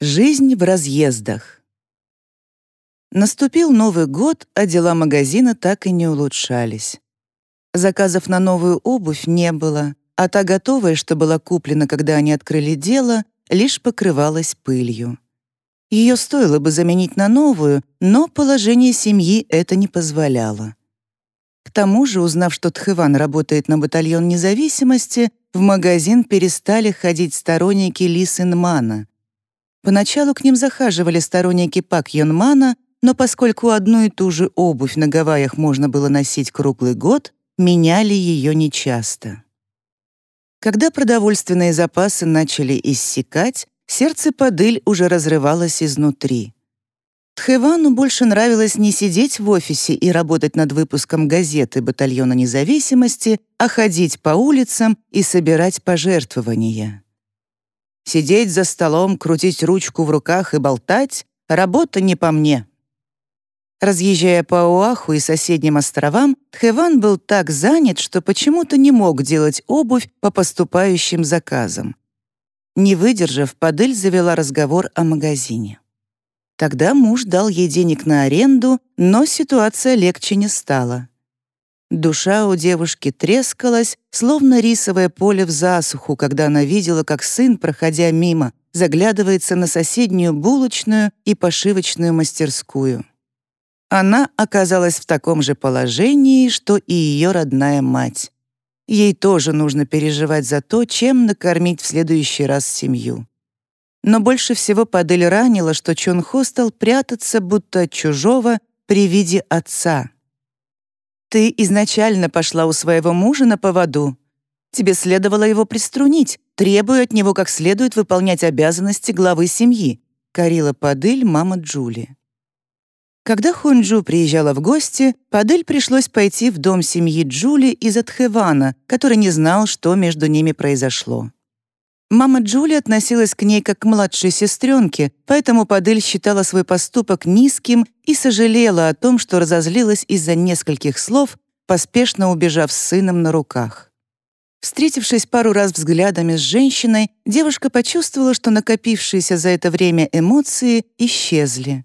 Жизнь в разъездах. Наступил Новый год, а дела магазина так и не улучшались. Заказов на новую обувь не было, а та готовая, что была куплена, когда они открыли дело, лишь покрывалась пылью. Ее стоило бы заменить на новую, но положение семьи это не позволяло. К тому же, узнав, что Тхэван работает на батальон независимости, в магазин перестали ходить сторонники Ли Синмана, Поначалу к ним захаживали сторонники Пак Йонмана, но поскольку одну и ту же обувь на Гавайях можно было носить круглый год, меняли ее нечасто. Когда продовольственные запасы начали иссякать, сердце Падыль уже разрывалось изнутри. Тхэвану больше нравилось не сидеть в офисе и работать над выпуском газеты «Батальона независимости», а ходить по улицам и собирать пожертвования. Сидеть за столом, крутить ручку в руках и болтать — работа не по мне. Разъезжая по Оаху и соседним островам, Тхэван был так занят, что почему-то не мог делать обувь по поступающим заказам. Не выдержав, Падель завела разговор о магазине. Тогда муж дал ей денег на аренду, но ситуация легче не стала. Душа у девушки трескалась, словно рисовое поле в засуху, когда она видела, как сын, проходя мимо, заглядывается на соседнюю булочную и пошивочную мастерскую. Она оказалась в таком же положении, что и ее родная мать. Ей тоже нужно переживать за то, чем накормить в следующий раз семью. Но больше всего Падель ранила, что Чон Хо стал прятаться, будто от чужого, при виде отца — ты изначально пошла у своего мужа на поводу. Тебе следовало его приструнить, требуя от него как следует выполнять обязанности главы семьи», — корила Падыль мама Джули. Когда Хунджу приезжала в гости, Падель пришлось пойти в дом семьи Джули из Атхевана, который не знал, что между ними произошло. Мама Джули относилась к ней как к младшей сестренке, поэтому Падель считала свой поступок низким и сожалела о том, что разозлилась из-за нескольких слов, поспешно убежав с сыном на руках. Встретившись пару раз взглядами с женщиной, девушка почувствовала, что накопившиеся за это время эмоции исчезли.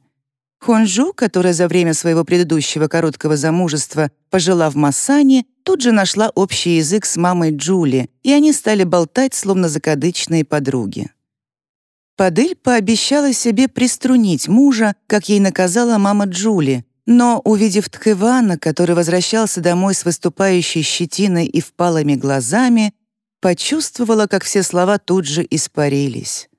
Хонжу, которая за время своего предыдущего короткого замужества пожила в Массане, тут же нашла общий язык с мамой Джули, и они стали болтать, словно закадычные подруги. Падыль пообещала себе приструнить мужа, как ей наказала мама Джули, но, увидев Тхевана, который возвращался домой с выступающей щетиной и впалыми глазами, почувствовала, как все слова тут же испарились.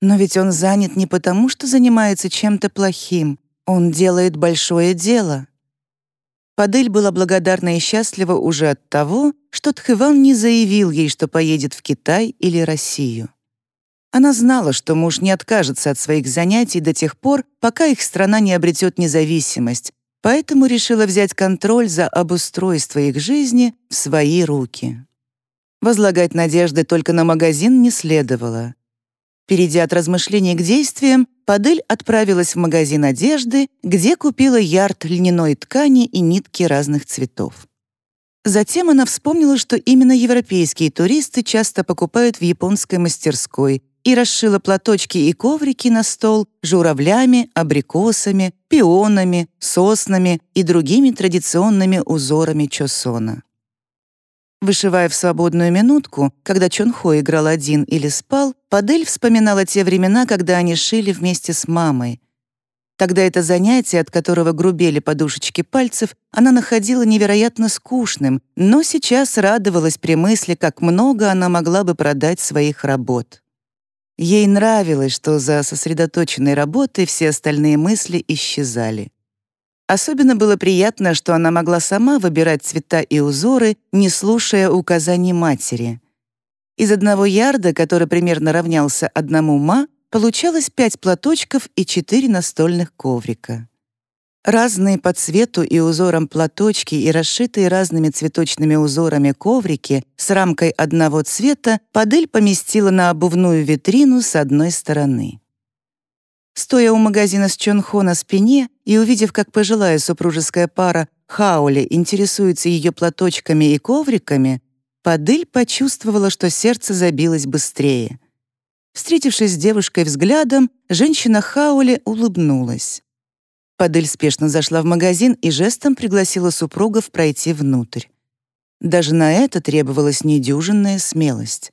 Но ведь он занят не потому, что занимается чем-то плохим. Он делает большое дело. Падель была благодарна и счастлива уже от того, что Тхыван не заявил ей, что поедет в Китай или Россию. Она знала, что муж не откажется от своих занятий до тех пор, пока их страна не обретет независимость, поэтому решила взять контроль за обустройство их жизни в свои руки. Возлагать надежды только на магазин не следовало. Перейдя от размышлений к действиям, Падель отправилась в магазин одежды, где купила ярд льняной ткани и нитки разных цветов. Затем она вспомнила, что именно европейские туристы часто покупают в японской мастерской, и расшила платочки и коврики на стол журавлями, абрикосами, пионами, соснами и другими традиционными узорами чосона. Вышивая в свободную минутку, когда Чонхо играл один или спал, Падель вспоминала те времена, когда они шили вместе с мамой. Тогда это занятие, от которого грубели подушечки пальцев, она находила невероятно скучным, но сейчас радовалась при мысли, как много она могла бы продать своих работ. Ей нравилось, что за сосредоточенной работой все остальные мысли исчезали. Особенно было приятно, что она могла сама выбирать цвета и узоры, не слушая указаний матери. Из одного ярда, который примерно равнялся одному ма, получалось пять платочков и четыре настольных коврика. Разные по цвету и узорам платочки и расшитые разными цветочными узорами коврики с рамкой одного цвета Падель поместила на обувную витрину с одной стороны. Стоя у магазина с Чонхо на спине и увидев, как пожилая супружеская пара Хаули интересуется ее платочками и ковриками, Падыль почувствовала, что сердце забилось быстрее. Встретившись с девушкой взглядом, женщина Хаули улыбнулась. Падель спешно зашла в магазин и жестом пригласила супругов пройти внутрь. Даже на это требовалась недюжинная смелость.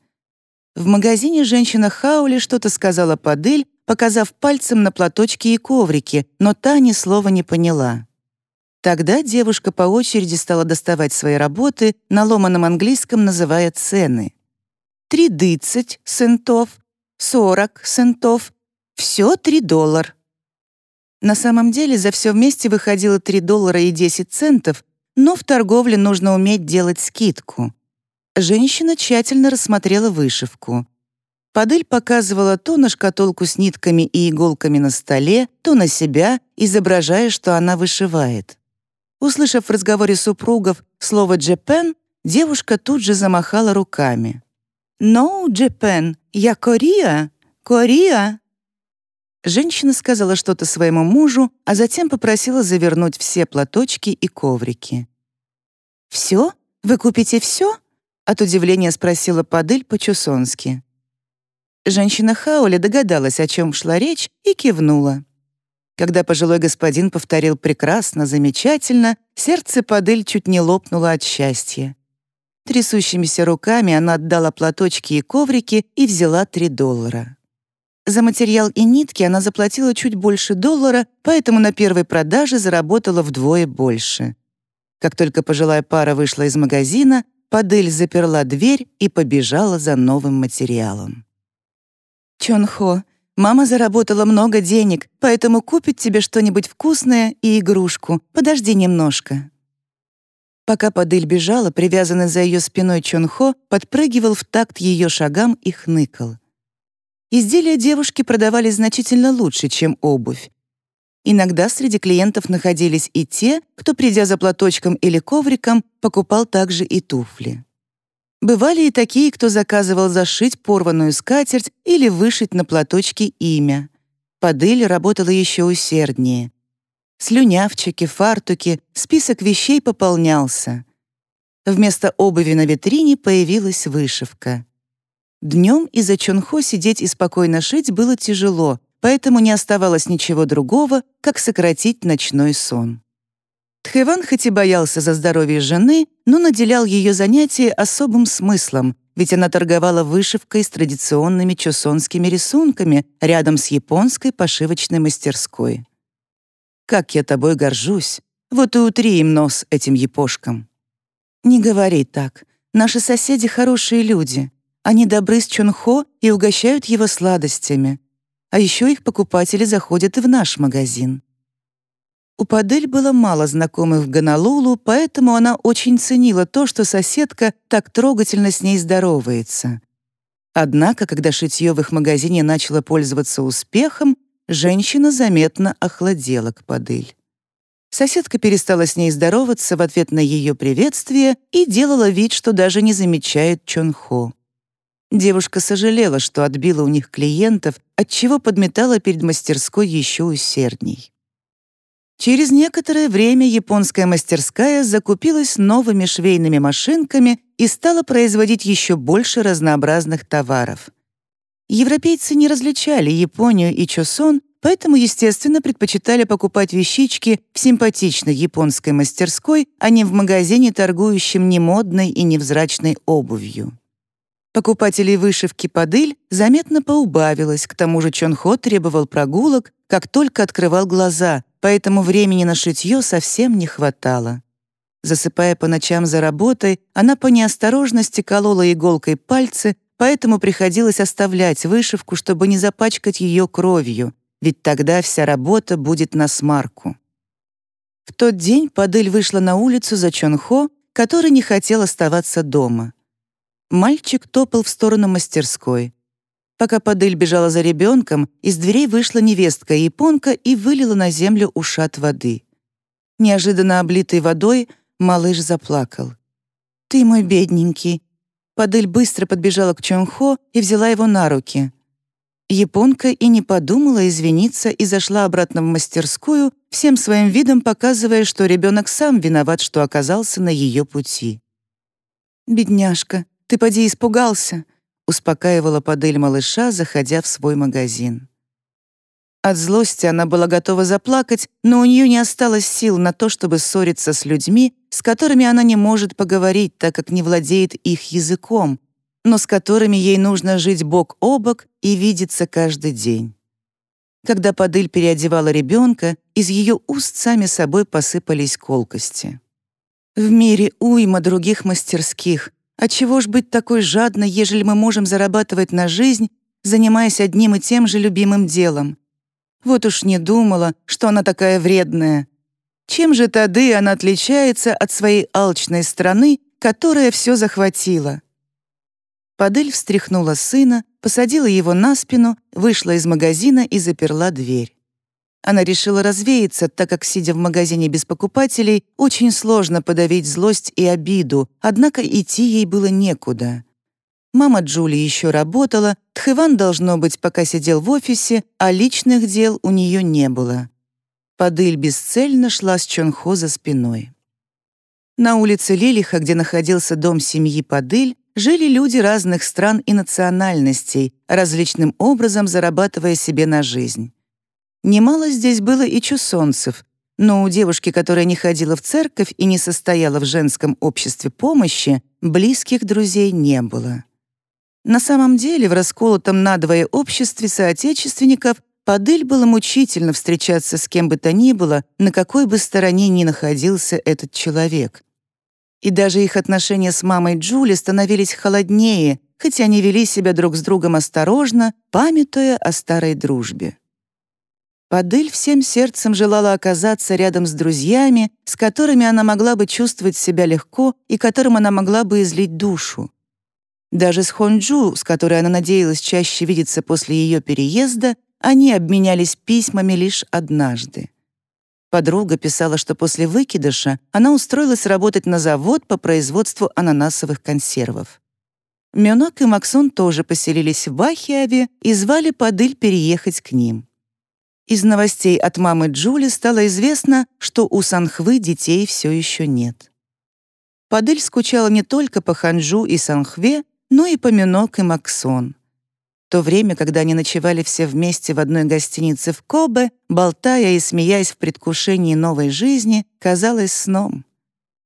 В магазине женщина Хаули что-то сказала Падель, показав пальцем на платочки и коврики, но та ни слова не поняла. Тогда девушка по очереди стала доставать свои работы, на ломаном английском называя цены. «Тридцать центов», «сорок центов», все три доллара. На самом деле за все вместе выходило 3 доллара и 10 центов, но в торговле нужно уметь делать скидку. Женщина тщательно рассмотрела вышивку. Падель показывала то на шкатулку с нитками и иголками на столе, то на себя, изображая, что она вышивает. Услышав в разговоре супругов слово «Джепен», девушка тут же замахала руками. «No, Джепен, я Корея, Корея!» Женщина сказала что-то своему мужу, а затем попросила завернуть все платочки и коврики. «Все? Вы купите все?» — от удивления спросила Падыль по-чусонски. Женщина Хаули догадалась, о чем шла речь, и кивнула. Когда пожилой господин повторил «прекрасно», «замечательно», сердце Падыль чуть не лопнуло от счастья. Трясущимися руками она отдала платочки и коврики и взяла три доллара. За материал и нитки она заплатила чуть больше доллара, поэтому на первой продаже заработала вдвое больше. Как только пожилая пара вышла из магазина, Падель заперла дверь и побежала за новым материалом. «Чонхо, мама заработала много денег, поэтому купит тебе что-нибудь вкусное и игрушку. Подожди немножко». Пока Падель бежала, привязанный за ее спиной Чонхо подпрыгивал в такт ее шагам и хныкал. Изделия девушки продавались значительно лучше, чем обувь. Иногда среди клиентов находились и те, кто, придя за платочком или ковриком, покупал также и туфли. Бывали и такие, кто заказывал зашить порванную скатерть или вышить на платочке имя. Падыль работала еще усерднее. Слюнявчики, фартуки, список вещей пополнялся. Вместо обуви на витрине появилась вышивка. Днем из-за Чонхо сидеть и спокойно шить было тяжело, поэтому не оставалось ничего другого, как сократить ночной сон. Тхэван хоть и боялся за здоровье жены, но наделял ее занятия особым смыслом, ведь она торговала вышивкой с традиционными чосонскими рисунками рядом с японской пошивочной мастерской. «Как я тобой горжусь! Вот и утри им нос этим япошкам!» «Не говори так. Наши соседи хорошие люди. Они добры с Чонхо и угощают его сладостями. А еще их покупатели заходят и в наш магазин. У Падель было мало знакомых в Гонолулу, поэтому она очень ценила то, что соседка так трогательно с ней здоровается. Однако, когда шитье в их магазине начало пользоваться успехом, женщина заметно охладела к Падель. Соседка перестала с ней здороваться в ответ на ее приветствие и делала вид, что даже не замечает Чонхо. Девушка сожалела, что отбила у них клиентов, отчего подметала перед мастерской еще усердней. Через некоторое время японская мастерская закупилась новыми швейными машинками и стала производить еще больше разнообразных товаров. Европейцы не различали Японию и Чосон, поэтому, естественно, предпочитали покупать вещички в симпатичной японской мастерской, а не в магазине, торгующем немодной и невзрачной обувью. Покупателей вышивки подыль заметно поубавилось, к тому же Чонхо требовал прогулок, как только открывал глаза, поэтому времени на шитье совсем не хватало. Засыпая по ночам за работой, она по неосторожности колола иголкой пальцы, поэтому приходилось оставлять вышивку, чтобы не запачкать ее кровью, ведь тогда вся работа будет на смарку. В тот день Падыль вышла на улицу за Чонхо, который не хотел оставаться дома. Мальчик топал в сторону мастерской. Пока Падыль бежала за ребенком, из дверей вышла невестка-японка и вылила на землю ушат воды. Неожиданно облитый водой, малыш заплакал. «Ты мой бедненький». Падыль быстро подбежала к Чонхо и взяла его на руки. Японка и не подумала извиниться и зашла обратно в мастерскую, всем своим видом показывая, что ребенок сам виноват, что оказался на ее пути. «Бедняжка, ты поди испугался. Успокаивала Падыль малыша, заходя в свой магазин. От злости она была готова заплакать, но у нее не осталось сил на то, чтобы ссориться с людьми, с которыми она не может поговорить, так как не владеет их языком, но с которыми ей нужно жить бок о бок и видеться каждый день. Когда Падыль переодевала ребенка, из ее уст сами собой посыпались колкости. «В мире уйма других мастерских. А чего ж быть такой жадной, ежели мы можем зарабатывать на жизнь, занимаясь одним и тем же любимым делом? Вот уж не думала, что она такая вредная. Чем же тады она отличается от своей алчной страны, которая все захватила? Падель встряхнула сына, посадила его на спину, вышла из магазина и заперла дверь. Она решила развеяться, так как, сидя в магазине без покупателей, очень сложно подавить злость и обиду, однако идти ей было некуда. Мама Джули еще работала, Тхэван, должно быть, пока сидел в офисе, а личных дел у нее не было. Падыль бесцельно шла с Чонхо за спиной. На улице Лилиха, где находился дом семьи Падыль, жили люди разных стран и национальностей, различным образом зарабатывая себе на жизнь. Немало здесь было и чусонцев, но у девушки, которая не ходила в церковь и не состояла в женском обществе помощи, близких друзей не было. На самом деле в расколотом надвое обществе соотечественников Падыль было мучительно встречаться с кем бы то ни было, на какой бы стороне ни находился этот человек. И даже их отношения с мамой Джули становились холоднее, хотя они вели себя друг с другом осторожно, памятуя о старой дружбе. Падыль всем сердцем желала оказаться рядом с друзьями, с которыми она могла бы чувствовать себя легко и которым она могла бы излить душу. Даже с Хонджу, с которой она надеялась чаще видеться после ее переезда, они обменялись письмами лишь однажды. Подруга писала, что после выкидыша она устроилась работать на завод по производству ананасовых консервов. Мюнок и Максон тоже поселились в Бахиаве и звали Падыль переехать к ним. Из новостей от мамы Джули стало известно, что у Санхвы детей все еще нет. Падыль скучала не только по Ханжу и Санхве, но и по Мюнок и Максон. То время, когда они ночевали все вместе в одной гостинице в Кобе, болтая и смеясь в предвкушении новой жизни, казалось сном.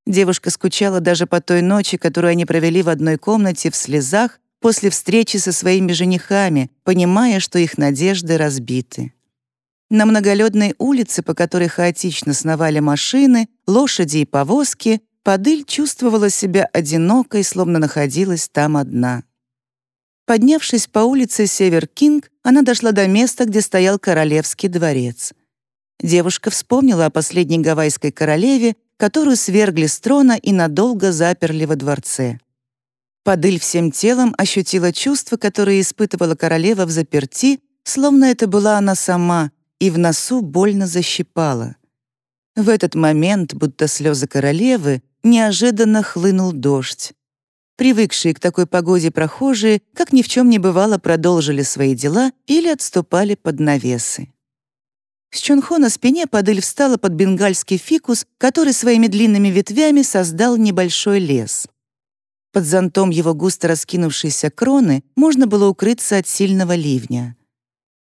Девушка скучала даже по той ночи, которую они провели в одной комнате в слезах после встречи со своими женихами, понимая, что их надежды разбиты. На многолюдной улице, по которой хаотично сновали машины, лошади и повозки, Падыль чувствовала себя одинокой, словно находилась там одна. Поднявшись по улице Север-Кинг, она дошла до места, где стоял королевский дворец. Девушка вспомнила о последней гавайской королеве, которую свергли с трона и надолго заперли во дворце. Падыль всем телом ощутила чувство, которое испытывала королева в заперти, словно это была она сама, и в носу больно защипала. В этот момент, будто слезы королевы, неожиданно хлынул дождь. Привыкшие к такой погоде прохожие, как ни в чем не бывало, продолжили свои дела или отступали под навесы. С Чунхо на спине Падыль встала под бенгальский фикус, который своими длинными ветвями создал небольшой лес. Под зонтом его густо раскинувшейся кроны можно было укрыться от сильного ливня.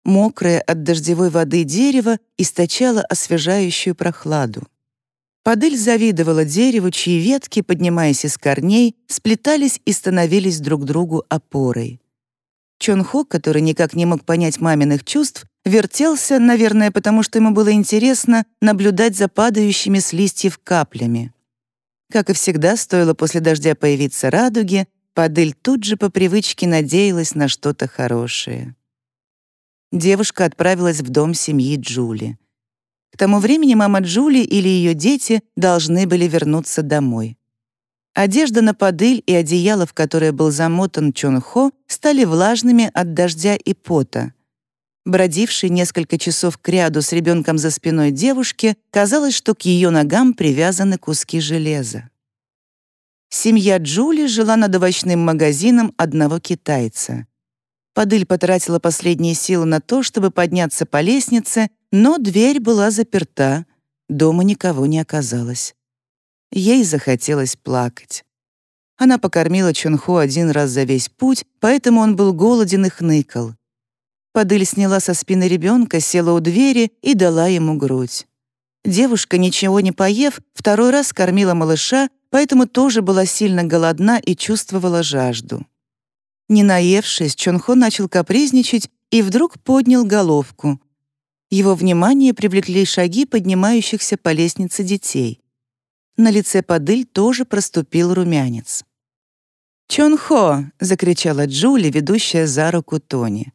Мокрое от дождевой воды дерево источало освежающую прохладу. Падыль завидовала дереву, чьи ветки, поднимаясь из корней, сплетались и становились друг другу опорой. Чонхо, который никак не мог понять маминых чувств, вертелся, наверное, потому что ему было интересно наблюдать за падающими с листьев каплями. Как и всегда, стоило после дождя появиться радуги, Падыль тут же по привычке надеялась на что-то хорошее. Девушка отправилась в дом семьи Джули. К тому времени мама Джули или ее дети должны были вернуться домой. Одежда на подыль и одеяло, в которое был замотан Чон Хо, стали влажными от дождя и пота. Бродившей несколько часов кряду с ребенком за спиной девушки, казалось, что к ее ногам привязаны куски железа. Семья Джули жила над овощным магазином одного китайца. Падыль потратила последние силы на то, чтобы подняться по лестнице, но дверь была заперта, дома никого не оказалось. Ей захотелось плакать. Она покормила Чонхо один раз за весь путь, поэтому он был голоден и хныкал. Падыль сняла со спины ребенка, села у двери и дала ему грудь. Девушка, ничего не поев, второй раз кормила малыша, поэтому тоже была сильно голодна и чувствовала жажду. Не наевшись, Чонхо начал капризничать и вдруг поднял головку. Его внимание привлекли шаги поднимающихся по лестнице детей. На лице Падыль тоже проступил румянец. «Чонхо!» — закричала Джули, ведущая за руку Тони.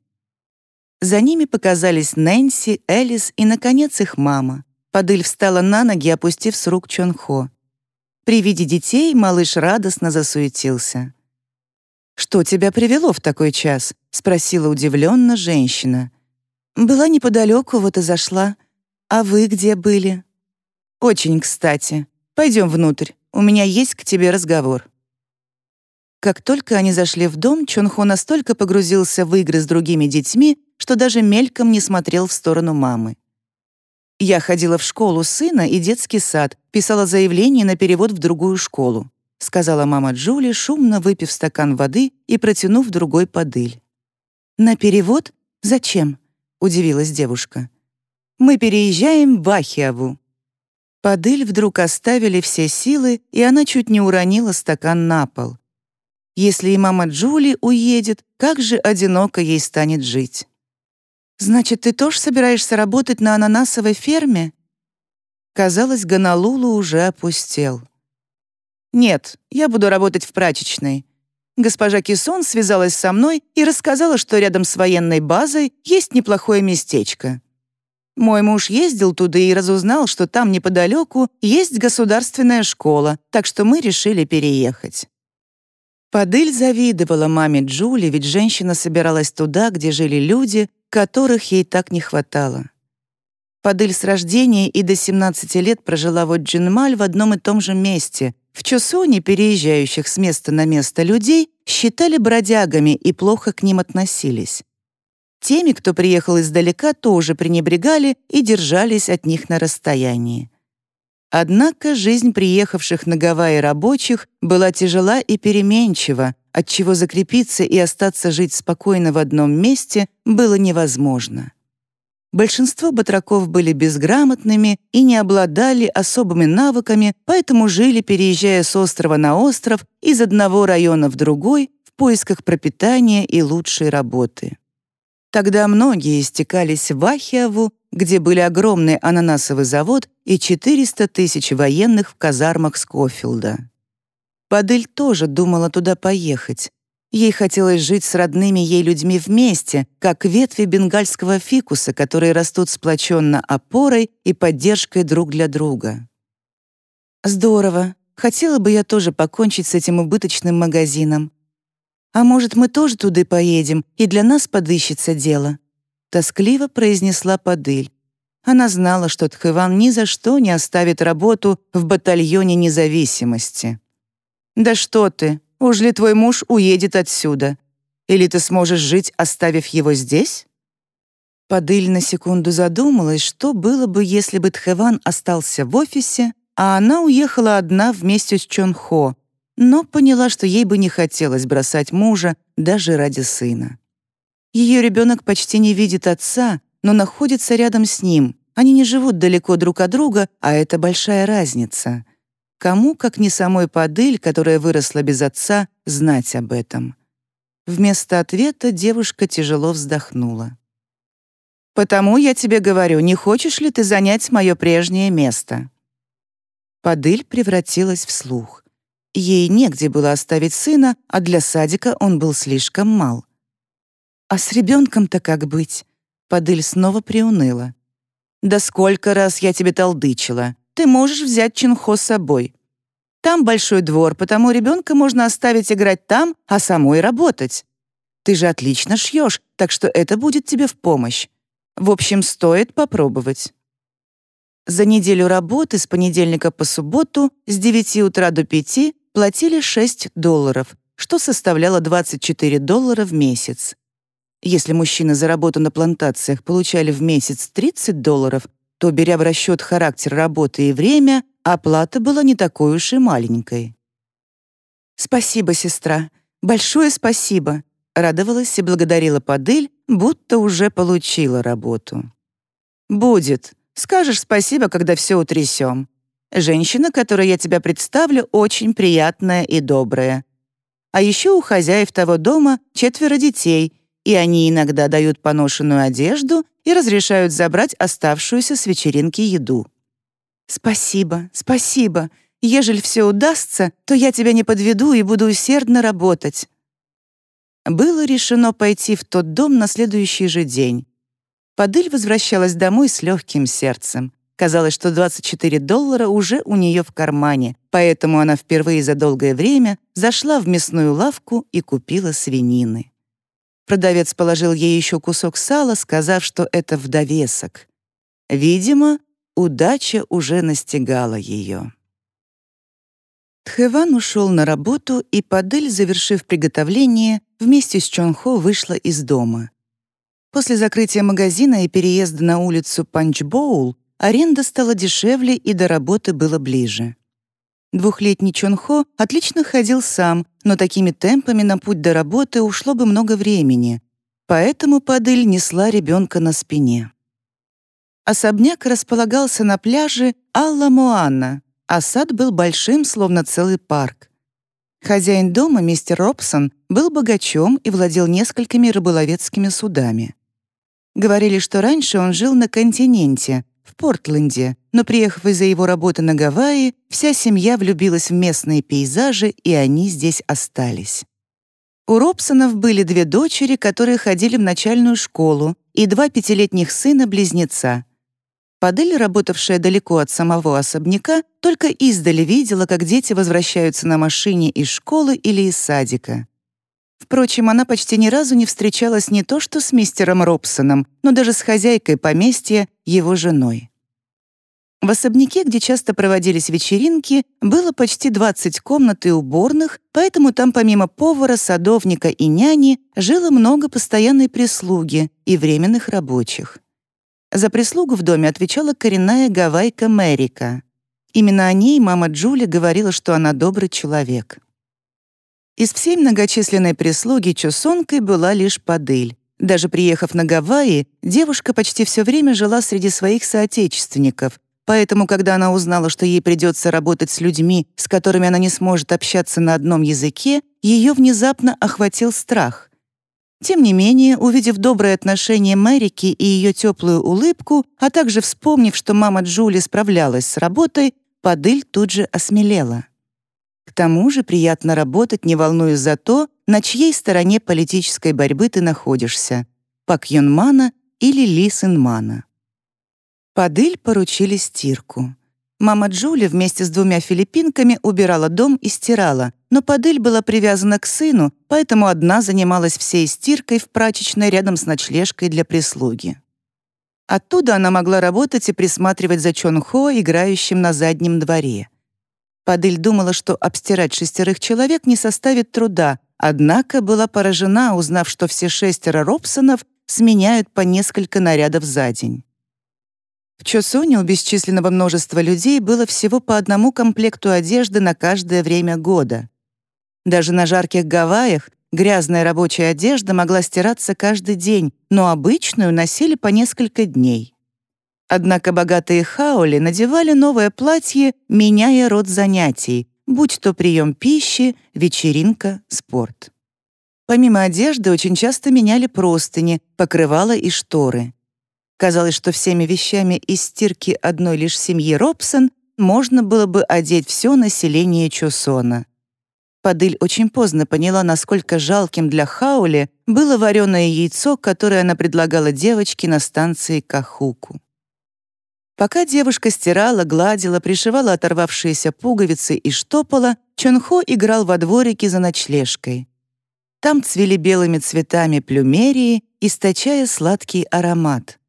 За ними показались Нэнси, Элис и, наконец, их мама. Падыль встала на ноги, опустив с рук Чонхо. При виде детей малыш радостно засуетился. «Что тебя привело в такой час?» — спросила удивленно женщина. «Была неподалеку, вот и зашла. А вы где были?» «Очень кстати. Пойдем внутрь. У меня есть к тебе разговор». Как только они зашли в дом, Чонхо настолько погрузился в игры с другими детьми, что даже мельком не смотрел в сторону мамы. Я ходила в школу сына и детский сад, писала заявление на перевод в другую школу. — сказала мама Джули, шумно выпив стакан воды и протянув другой подыль. «На перевод? Зачем?» — удивилась девушка. «Мы переезжаем в Ахиаву». Подыль вдруг оставили все силы, и она чуть не уронила стакан на пол. Если и мама Джули уедет, как же одиноко ей станет жить? «Значит, ты тоже собираешься работать на ананасовой ферме?» Казалось, Ганалулу уже опустел. «Нет, я буду работать в прачечной». Госпожа Кисон связалась со мной и рассказала, что рядом с военной базой есть неплохое местечко. Мой муж ездил туда и разузнал, что там неподалеку есть государственная школа, так что мы решили переехать. Падыль завидовала маме Джули, ведь женщина собиралась туда, где жили люди, которых ей так не хватало. Падыль с рождения и до 17 лет прожила в Джинмаль в одном и том же месте, в Чусоне переезжающих с места на место людей считали бродягами и плохо к ним относились. Теми, кто приехал издалека, тоже пренебрегали и держались от них на расстоянии. Однако жизнь приехавших на Гавайи рабочих была тяжела и переменчива, отчего закрепиться и остаться жить спокойно в одном месте было невозможно. Большинство батраков были безграмотными и не обладали особыми навыками, поэтому жили, переезжая с острова на остров, из одного района в другой, в поисках пропитания и лучшей работы. Тогда многие стекались в Ахиаву, где были огромный ананасовый завод и 400 тысяч военных в казармах Скофилда. Падель тоже думала туда поехать, Ей хотелось жить с родными ей людьми вместе, как ветви бенгальского фикуса, которые растут сплоченно опорой и поддержкой друг для друга. «Здорово. Хотела бы я тоже покончить с этим убыточным магазином. А может, мы тоже туда поедем, и для нас подыщется дело?» Тоскливо произнесла Падыль. Она знала, что Тхэван ни за что не оставит работу в батальоне независимости. «Да что ты!» Уж ли твой муж уедет отсюда? Или ты сможешь жить, оставив его здесь?» Падыль на секунду задумалась, что было бы, если бы Тхэван остался в офисе, а она уехала одна вместе с Чон Хо, но поняла, что ей бы не хотелось бросать мужа даже ради сына. Ее ребенок почти не видит отца, но находится рядом с ним. Они не живут далеко друг от друга, а это большая разница. Кому, как не самой Падыль, которая выросла без отца, знать об этом? Вместо ответа девушка тяжело вздохнула. «Потому я тебе говорю, не хочешь ли ты занять мое прежнее место?» Падыль превратилась в слух. Ей негде было оставить сына, а для садика он был слишком мал. «А с ребенком-то как быть?» Падыль снова приуныла. «Да сколько раз я тебе толдычила ты можешь взять Чинхо с собой. Там большой двор, потому ребенка можно оставить играть там, а самой работать. Ты же отлично шьешь, так что это будет тебе в помощь. В общем, стоит попробовать. За неделю работы с понедельника по субботу с 9 утра до 5 платили 6 долларов, что составляло 24 доллара в месяц. Если мужчины за работу на плантациях получали в месяц 30 долларов, то, беря в расчет характер работы и время, оплата была не такой уж и маленькой. «Спасибо, сестра. Большое спасибо», — радовалась и благодарила Падыль, будто уже получила работу. «Будет. Скажешь спасибо, когда все утрясем. Женщина, которой я тебя представлю, очень приятная и добрая. А еще у хозяев того дома четверо детей, и они иногда дают поношенную одежду и разрешают забрать оставшуюся с вечеринки еду. «Спасибо, спасибо. Ежели все удастся, то я тебя не подведу и буду усердно работать». Было решено пойти в тот дом на следующий же день. Падыль возвращалась домой с легким сердцем. Казалось, что 24 доллара уже у нее в кармане, поэтому она впервые за долгое время зашла в мясную лавку и купила свинины. Продавец положил ей еще кусок сала, сказав, что это в довесок. Видимо, удача уже настигала ее. Тхэван ушел на работу, и Падель, завершив приготовление, вместе с Чонхо вышла из дома. После закрытия магазина и переезда на улицу Панчбоул аренда стала дешевле и до работы было ближе. Двухлетний Чонхо отлично ходил сам, но такими темпами на путь до работы ушло бы много времени, поэтому Падыль несла ребенка на спине. Особняк располагался на пляже Алла-Моанна, а сад был большим, словно целый парк. Хозяин дома, мистер Робсон, был богачом и владел несколькими рыболовецкими судами. Говорили, что раньше он жил на континенте, в Портленде, но приехав из-за его работы на Гавайи, вся семья влюбилась в местные пейзажи, и они здесь остались. У Робсонов были две дочери, которые ходили в начальную школу, и два пятилетних сына-близнеца. Падель, работавшая далеко от самого особняка, только издали видела, как дети возвращаются на машине из школы или из садика. Впрочем, она почти ни разу не встречалась не то что с мистером Робсоном, но даже с хозяйкой поместья, его женой. В особняке, где часто проводились вечеринки, было почти 20 комнат и уборных, поэтому там помимо повара, садовника и няни жило много постоянной прислуги и временных рабочих. За прислугу в доме отвечала коренная гавайка Мэрика. Именно о ней мама Джули говорила, что она добрый человек. Из всей многочисленной прислуги чусонкой была лишь Падыль. Даже приехав на Гавайи, девушка почти все время жила среди своих соотечественников, поэтому, когда она узнала, что ей придется работать с людьми, с которыми она не сможет общаться на одном языке, ее внезапно охватил страх. Тем не менее, увидев доброе отношение Мэрики и ее теплую улыбку, а также вспомнив, что мама Джули справлялась с работой, Падыль тут же осмелела. Тому же приятно работать, не волнуясь за то, на чьей стороне политической борьбы ты находишься — Пак Йонмана или Ли Сынмана. Падыль поручили стирку. Мама Джули вместе с двумя филиппинками убирала дом и стирала, но Падыль была привязана к сыну, поэтому одна занималась всей стиркой в прачечной рядом с ночлежкой для прислуги. Оттуда она могла работать и присматривать за Чон Хо, играющим на заднем дворе — Падыль думала, что обстирать шестерых человек не составит труда, однако была поражена, узнав, что все шестеро Робсонов сменяют по несколько нарядов за день. В Чосоне у бесчисленного множества людей было всего по одному комплекту одежды на каждое время года. Даже на жарких Гавайях грязная рабочая одежда могла стираться каждый день, но обычную носили по несколько дней. Однако богатые хаули надевали новое платье, меняя род занятий, будь то прием пищи, вечеринка, спорт. Помимо одежды очень часто меняли простыни, покрывала и шторы. Казалось, что всеми вещами из стирки одной лишь семьи Робсон можно было бы одеть все население Чосона. Падыль очень поздно поняла, насколько жалким для Хаули было вареное яйцо, которое она предлагала девочке на станции Кахуку. Пока девушка стирала, гладила, пришивала оторвавшиеся пуговицы и штопала, Чонхо играл во дворике за ночлежкой. Там цвели белыми цветами плюмерии, источая сладкий аромат.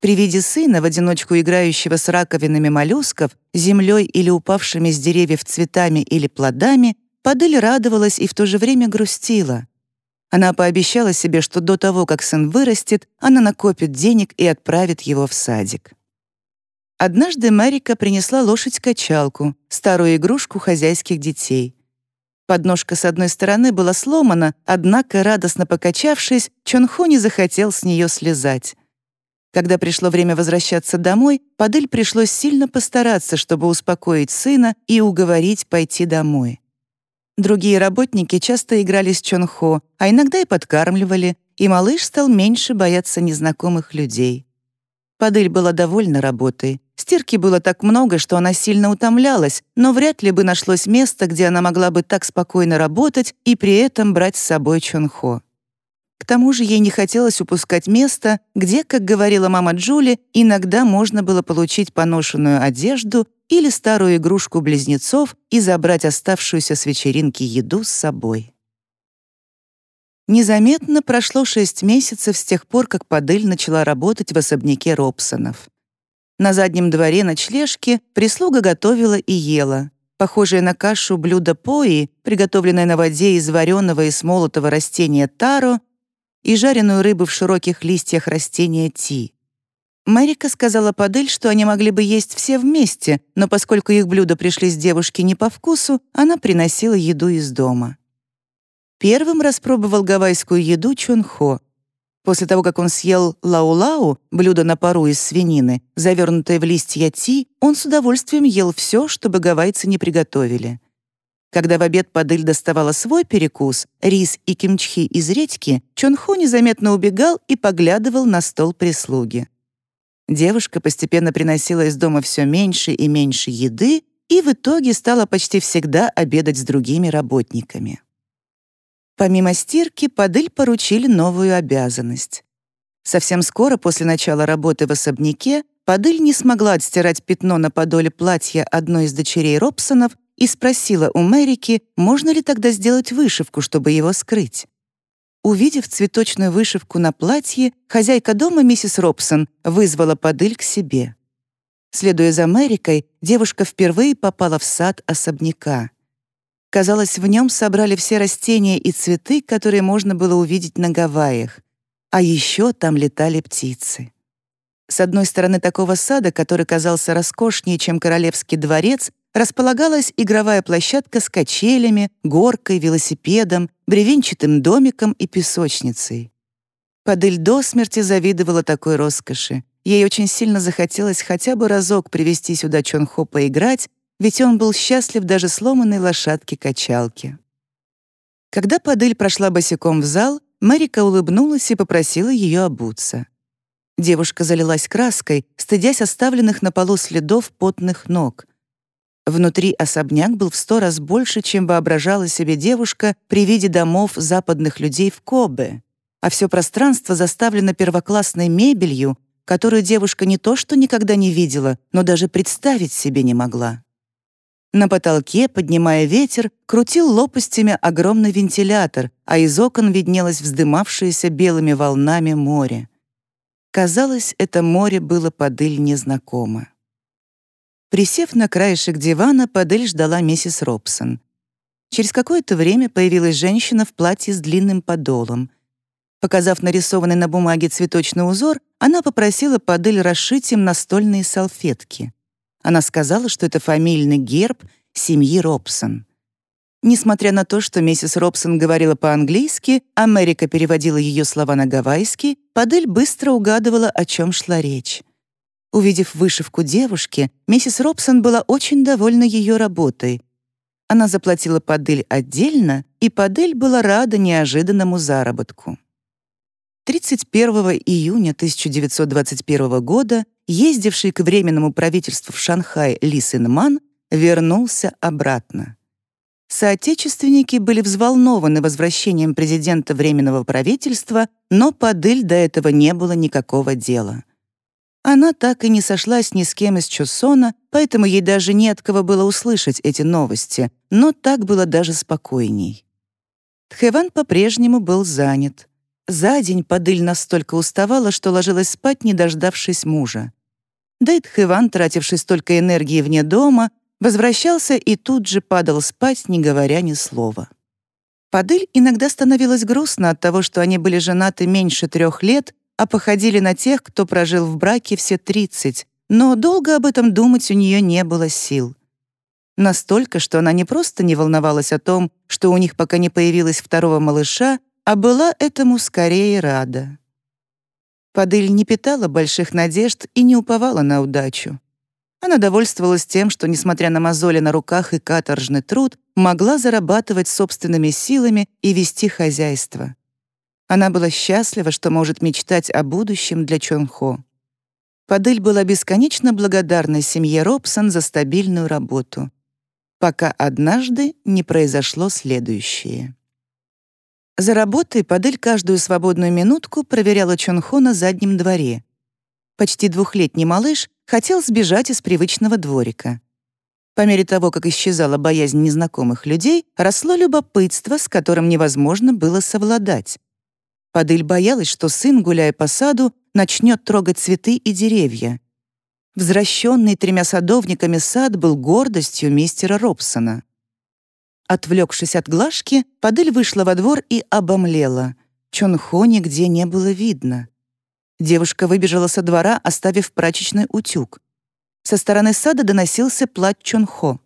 При виде сына, в одиночку играющего с раковинами моллюсков, землей или упавшими с деревьев цветами или плодами, Падель радовалась и в то же время грустила. Она пообещала себе, что до того, как сын вырастет, она накопит денег и отправит его в садик. Однажды Марика принесла лошадь-качалку, старую игрушку хозяйских детей. Подножка с одной стороны была сломана, однако, радостно покачавшись, Чонхо не захотел с нее слезать. Когда пришло время возвращаться домой, Падыль пришлось сильно постараться, чтобы успокоить сына и уговорить пойти домой. Другие работники часто играли с Чонхо, а иногда и подкармливали, и малыш стал меньше бояться незнакомых людей. Падыль была довольна работой. Стирки было так много, что она сильно утомлялась, но вряд ли бы нашлось место, где она могла бы так спокойно работать и при этом брать с собой Чонхо. К тому же ей не хотелось упускать место, где, как говорила мама Джули, иногда можно было получить поношенную одежду или старую игрушку близнецов и забрать оставшуюся с вечеринки еду с собой. Незаметно прошло шесть месяцев с тех пор, как Падыль начала работать в особняке Робсонов. На заднем дворе ночлежки прислуга готовила и ела. Похожее на кашу блюдо пои, приготовленное на воде из вареного и смолотого растения таро, и жареную рыбу в широких листьях растения ти. Марика сказала Падель, что они могли бы есть все вместе, но поскольку их блюда пришлись девушке не по вкусу, она приносила еду из дома. Первым распробовал гавайскую еду Чунхо. После того, как он съел лау-лау, блюдо на пару из свинины, завернутое в листья ти, он с удовольствием ел все, чтобы гавайцы не приготовили. Когда в обед Падыль доставала свой перекус, рис и кимчхи из редьки, Чонхо незаметно убегал и поглядывал на стол прислуги. Девушка постепенно приносила из дома все меньше и меньше еды и в итоге стала почти всегда обедать с другими работниками. Помимо стирки, Падыль поручили новую обязанность. Совсем скоро после начала работы в особняке Падыль не смогла отстирать пятно на подоле платья одной из дочерей Робсонов и спросила у Мэрики, можно ли тогда сделать вышивку, чтобы его скрыть. Увидев цветочную вышивку на платье, хозяйка дома миссис Робсон вызвала Падыль к себе. Следуя за Мэрикой, девушка впервые попала в сад особняка. Казалось, в нем собрали все растения и цветы, которые можно было увидеть на Гавайях. А еще там летали птицы. С одной стороны такого сада, который казался роскошнее, чем королевский дворец, располагалась игровая площадка с качелями, горкой, велосипедом, бревенчатым домиком и песочницей. Падыль до смерти завидовала такой роскоши. Ей очень сильно захотелось хотя бы разок привести сюда Чонхо поиграть, ведь он был счастлив даже сломанной лошадке-качалке. Когда Падыль прошла босиком в зал, Мэрика улыбнулась и попросила ее обуться. Девушка залилась краской, стыдясь оставленных на полу следов потных ног. Внутри особняк был в сто раз больше, чем воображала себе девушка при виде домов западных людей в Кобе, а все пространство заставлено первоклассной мебелью, которую девушка не то что никогда не видела, но даже представить себе не могла. На потолке, поднимая ветер, крутил лопастями огромный вентилятор, а из окон виднелось вздымавшееся белыми волнами море. Казалось, это море было Падыль незнакомо. Присев на краешек дивана, Падыль ждала миссис Робсон. Через какое-то время появилась женщина в платье с длинным подолом. Показав нарисованный на бумаге цветочный узор, она попросила Падыль расшить им настольные салфетки. Она сказала, что это фамильный герб семьи Робсон. Несмотря на то, что миссис Робсон говорила по-английски, Америка переводила ее слова на гавайский, Падель быстро угадывала, о чем шла речь. Увидев вышивку девушки, миссис Робсон была очень довольна ее работой. Она заплатила Падель отдельно, и Падель была рада неожиданному заработку. 31 июня 1921 года ездивший к Временному правительству в Шанхай Ли Синман вернулся обратно. Соотечественники были взволнованы возвращением президента Временного правительства, но Падыль до этого не было никакого дела. Она так и не сошлась ни с кем из Чусона, поэтому ей даже не от кого было услышать эти новости, но так было даже спокойней. Тхэван по-прежнему был занят. За день Падыль настолько уставала, что ложилась спать, не дождавшись мужа. Дейт-Хыван, тративший столько энергии вне дома, возвращался и тут же падал спать, не говоря ни слова. Падыль иногда становилась грустно от того, что они были женаты меньше трех лет, а походили на тех, кто прожил в браке все 30, но долго об этом думать у нее не было сил. Настолько, что она не просто не волновалась о том, что у них пока не появилось второго малыша, а была этому скорее рада. Падыль не питала больших надежд и не уповала на удачу. Она довольствовалась тем, что, несмотря на мозоли на руках и каторжный труд, могла зарабатывать собственными силами и вести хозяйство. Она была счастлива, что может мечтать о будущем для Чонхо. Падыль была бесконечно благодарна семье Робсон за стабильную работу пока однажды не произошло следующее. За работой Падель каждую свободную минутку проверяла Чонхо на заднем дворе. Почти двухлетний малыш хотел сбежать из привычного дворика. По мере того, как исчезала боязнь незнакомых людей, росло любопытство, с которым невозможно было совладать. Падыль боялась, что сын, гуляя по саду, начнет трогать цветы и деревья. Взращенный тремя садовниками сад был гордостью мистера Робсона. Отвлекшись от глажки, Падель вышла во двор и обомлела. Чонхо нигде не было видно. Девушка выбежала со двора, оставив прачечный утюг. Со стороны сада доносился плач Чонхо.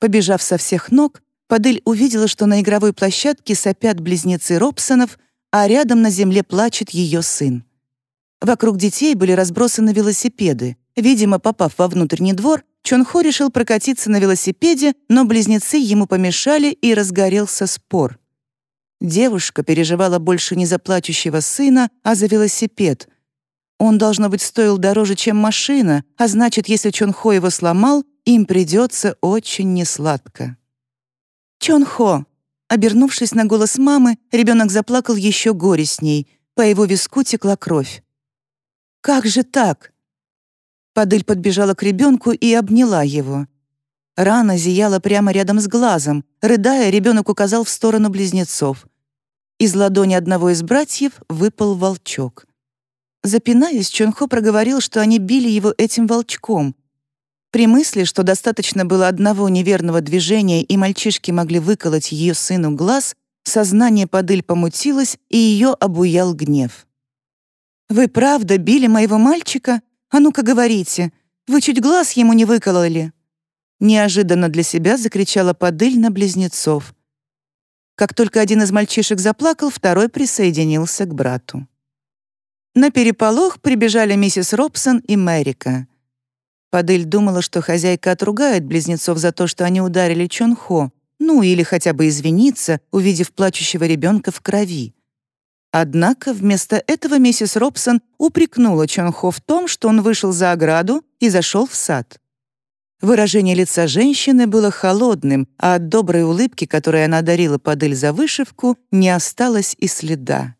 Побежав со всех ног, Падель увидела, что на игровой площадке сопят близнецы Робсонов, а рядом на земле плачет ее сын. Вокруг детей были разбросаны велосипеды. Видимо, попав во внутренний двор, Чонхо решил прокатиться на велосипеде, но близнецы ему помешали, и разгорелся спор. Девушка переживала больше не за плачущего сына, а за велосипед. Он, должно быть, стоил дороже, чем машина, а значит, если Чонхо его сломал, им придется очень несладко. «Чонхо!» Обернувшись на голос мамы, ребенок заплакал еще горестней, по его виску текла кровь. «Как же так?» Падыль подбежала к ребенку и обняла его. Рана зияла прямо рядом с глазом. Рыдая, ребенок указал в сторону близнецов. Из ладони одного из братьев выпал волчок. Запинаясь, Чонхо проговорил, что они били его этим волчком. При мысли, что достаточно было одного неверного движения и мальчишки могли выколоть ее сыну глаз, сознание Падыль помутилось, и ее обуял гнев. «Вы правда били моего мальчика?» «А ну-ка говорите, вы чуть глаз ему не выкололи!» Неожиданно для себя закричала Падыль на близнецов. Как только один из мальчишек заплакал, второй присоединился к брату. На переполох прибежали миссис Робсон и Мэрика. Падыль думала, что хозяйка отругает близнецов за то, что они ударили Чонхо, ну или хотя бы извиниться, увидев плачущего ребенка в крови. Однако вместо этого миссис Робсон упрекнула Чонхо в том, что он вышел за ограду и зашел в сад. Выражение лица женщины было холодным, а от доброй улыбки, которой она дарила Падыль за вышивку, не осталось и следа.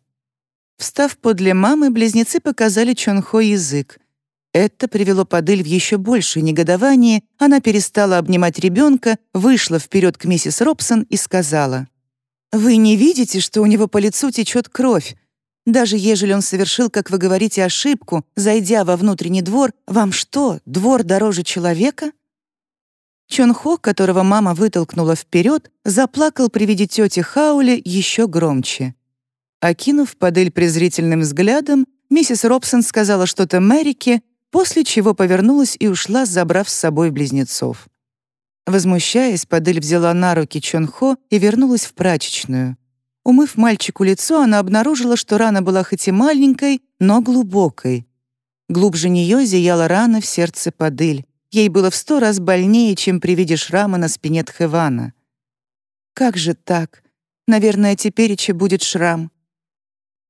Встав подле мамы, близнецы показали Чонхо язык. Это привело Падыль в еще большее негодование, она перестала обнимать ребенка, вышла вперед к миссис Робсон и сказала — вы не видите, что у него по лицу течет кровь? Даже ежели он совершил, как вы говорите, ошибку, зайдя во внутренний двор, вам что, двор дороже человека? Чонхо, которого мама вытолкнула вперед, заплакал при виде тети Хаули еще громче. Окинув Падель презрительным взглядом, миссис Робсон сказала что-то Мэрике, после чего повернулась и ушла, забрав с собой близнецов. Возмущаясь, Падель взяла на руки Чонхо и вернулась в прачечную. Умыв мальчику лицо, она обнаружила, что рана была хоть и маленькой, но глубокой. Глубже нее зияла рана в сердце Падыль. Ей было в сто раз больнее, чем при виде шрама на спине Тхевана. «Как же так? Наверное, теперь еще будет шрам».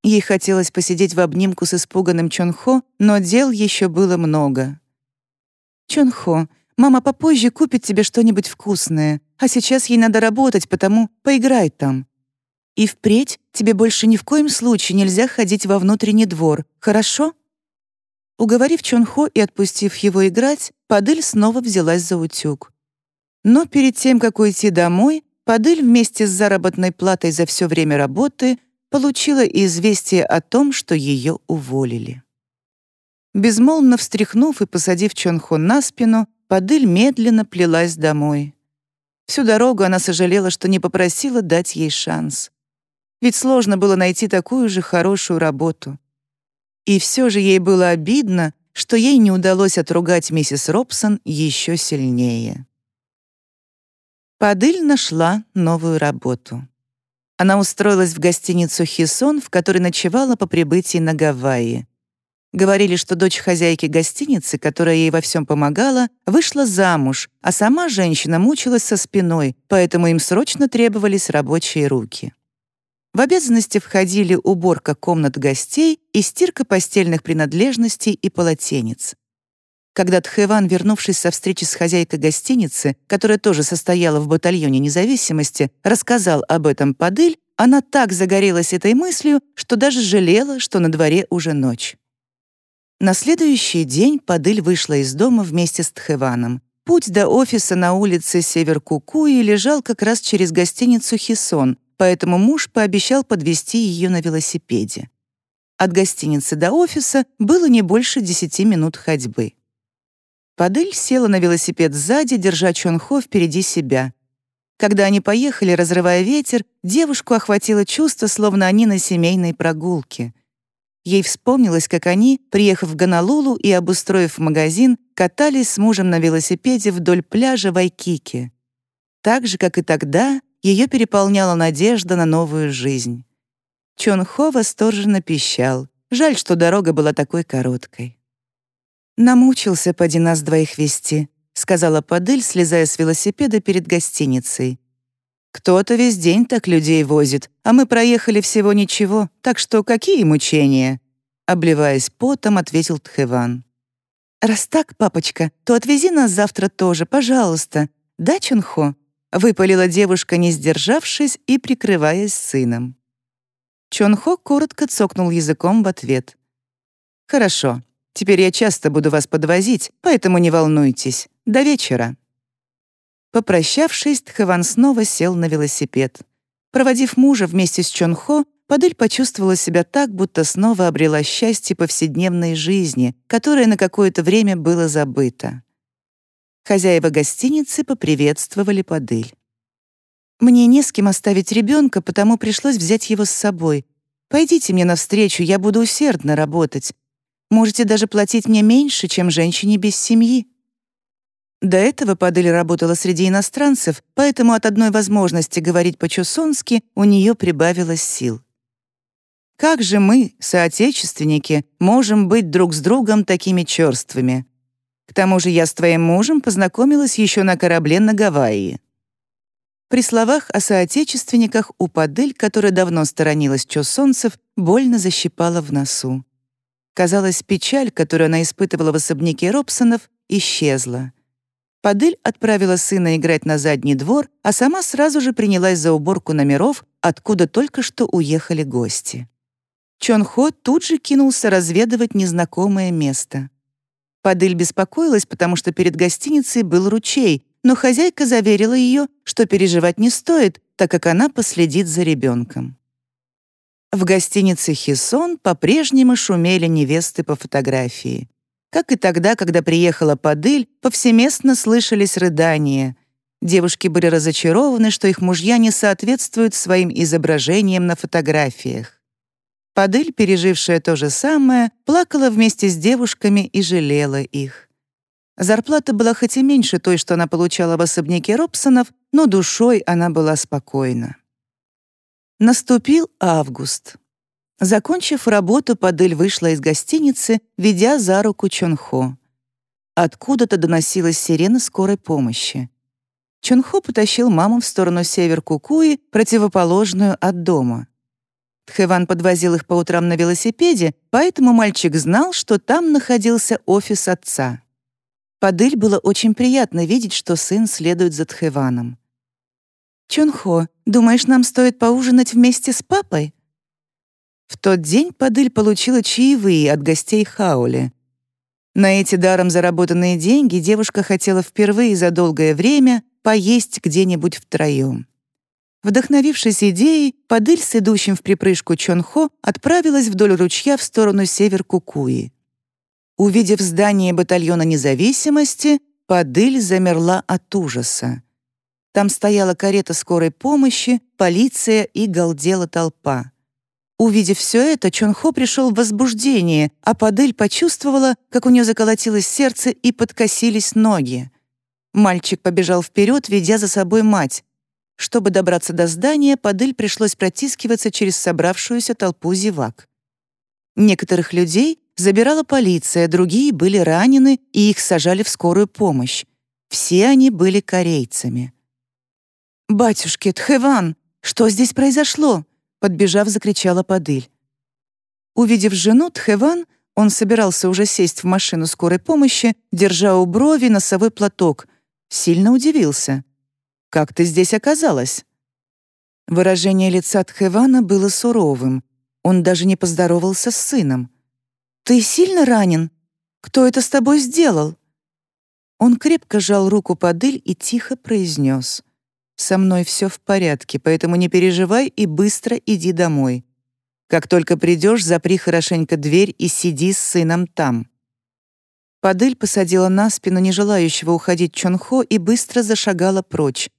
Ей хотелось посидеть в обнимку с испуганным Чонхо, но дел еще было много. «Чонхо, Мама попозже купит тебе что-нибудь вкусное, а сейчас ей надо работать, потому поиграй там. И впредь тебе больше ни в коем случае нельзя ходить во внутренний двор, хорошо?» Уговорив Чонхо и отпустив его играть, Падыль снова взялась за утюг. Но перед тем, как уйти домой, Падыль вместе с заработной платой за все время работы получила известие о том, что ее уволили. Безмолвно встряхнув и посадив Чонхо на спину, Падыль медленно плелась домой. Всю дорогу она сожалела, что не попросила дать ей шанс. Ведь сложно было найти такую же хорошую работу. И все же ей было обидно, что ей не удалось отругать миссис Робсон еще сильнее. Падыль нашла новую работу. Она устроилась в гостиницу «Хисон», в которой ночевала по прибытии на Гавайи. Говорили, что дочь хозяйки гостиницы, которая ей во всем помогала, вышла замуж, а сама женщина мучилась со спиной, поэтому им срочно требовались рабочие руки. В обязанности входили уборка комнат гостей и стирка постельных принадлежностей и полотенец. Когда Тхэван, вернувшись со встречи с хозяйкой гостиницы, которая тоже состояла в батальоне независимости, рассказал об этом Падыль, она так загорелась этой мыслью, что даже жалела, что на дворе уже ночь. На следующий день Падыль вышла из дома вместе с Тхэваном. Путь до офиса на улице Север-Кукуи лежал как раз через гостиницу «Хисон», поэтому муж пообещал подвезти ее на велосипеде. От гостиницы до офиса было не больше десяти минут ходьбы. Падыль села на велосипед сзади, держа Чонхо впереди себя. Когда они поехали, разрывая ветер, девушку охватило чувство, словно они на семейной прогулке. Ей вспомнилось, как они, приехав в Гонолулу и обустроив магазин, катались с мужем на велосипеде вдоль пляжа Вайкики. Так же, как и тогда, ее переполняла надежда на новую жизнь. Чон Хо восторженно пищал. Жаль, что дорога была такой короткой. «Намучился поди нас двоих вести», — сказала Падыль, слезая с велосипеда перед гостиницей. Кто-то весь день так людей возит, а мы проехали всего ничего, так что какие мучения?» Обливаясь потом, ответил Тхэван. «Раз так, папочка, то отвези нас завтра тоже, пожалуйста. Да, Чунхо?» — выпалила девушка, не сдержавшись и прикрываясь сыном. Чонхо коротко цокнул языком в ответ. «Хорошо, теперь я часто буду вас подвозить, поэтому не волнуйтесь. До вечера». Попрощавшись, Тхэван снова сел на велосипед. Проводив мужа вместе с Чонхо, Падыль почувствовала себя так, будто снова обрела счастье повседневной жизни, которое на какое-то время было забыто. Хозяева гостиницы поприветствовали Падыль. «Мне не с кем оставить ребенка, потому пришлось взять его с собой. Пойдите мне навстречу, я буду усердно работать. Можете даже платить мне меньше, чем женщине без семьи», до этого Падель работала среди иностранцев, поэтому от одной возможности говорить по-чусонски у нее прибавилось сил. Как же мы, соотечественники, можем быть друг с другом такими черствыми? К тому же я с твоим мужем познакомилась еще на корабле на Гавайи. При словах о соотечественниках у Падель, которая давно сторонилась чосонцев, больно защипала в носу. Казалось, печаль, которую она испытывала в особняке Робсонов, исчезла. Падыль отправила сына играть на задний двор, а сама сразу же принялась за уборку номеров, откуда только что уехали гости. Чон Хо тут же кинулся разведывать незнакомое место. Падыль беспокоилась, потому что перед гостиницей был ручей, но хозяйка заверила ее, что переживать не стоит, так как она последит за ребенком. В гостинице «Хисон» по-прежнему шумели невесты по фотографии. Как и тогда, когда приехала Падыль, повсеместно слышались рыдания. Девушки были разочарованы, что их мужья не соответствуют своим изображениям на фотографиях. Падыль, пережившая то же самое, плакала вместе с девушками и жалела их. Зарплата была хоть и меньше той, что она получала в особняке Робсонов, но душой она была спокойна. Наступил август. Закончив работу, Падель вышла из гостиницы, ведя за руку Чонхо. Откуда-то доносилась сирена скорой помощи. Чонхо потащил маму в сторону север Кукуи, противоположную от дома. Тхэван подвозил их по утрам на велосипеде, поэтому мальчик знал, что там находился офис отца. Падыль было очень приятно видеть, что сын следует за Тхэваном. «Чонхо, думаешь, нам стоит поужинать вместе с папой?» В тот день Падыль получила чаевые от гостей Хаули. На эти даром заработанные деньги девушка хотела впервые за долгое время поесть где-нибудь втроем. Вдохновившись идеей, Падыль с идущим в припрыжку Чонхо отправилась вдоль ручья в сторону север Кукуи. Увидев здание батальона независимости, Падыль замерла от ужаса. Там стояла карета скорой помощи, полиция и галдела толпа. Увидев все это, Чонхо пришел в возбуждение, а Падель почувствовала, как у нее заколотилось сердце и подкосились ноги. Мальчик побежал вперед, ведя за собой мать. Чтобы добраться до здания, Падыль пришлось протискиваться через собравшуюся толпу зевак. Некоторых людей забирала полиция, другие были ранены, и их сажали в скорую помощь. Все они были корейцами. «Батюшки, Тхэван, что здесь произошло?» Подбежав, закричала Падыль. Увидев жену, Тхэван, он собирался уже сесть в машину скорой помощи, держа у брови носовой платок, сильно удивился. «Как ты здесь оказалась?» Выражение лица Тхэвана было суровым. Он даже не поздоровался с сыном. «Ты сильно ранен? Кто это с тобой сделал?» Он крепко сжал руку Падыль и тихо произнес. «Со мной все в порядке, поэтому не переживай и быстро иди домой. Как только придешь, запри хорошенько дверь и сиди с сыном там». Падыль посадила на спину нежелающего уходить Чонхо и быстро зашагала прочь.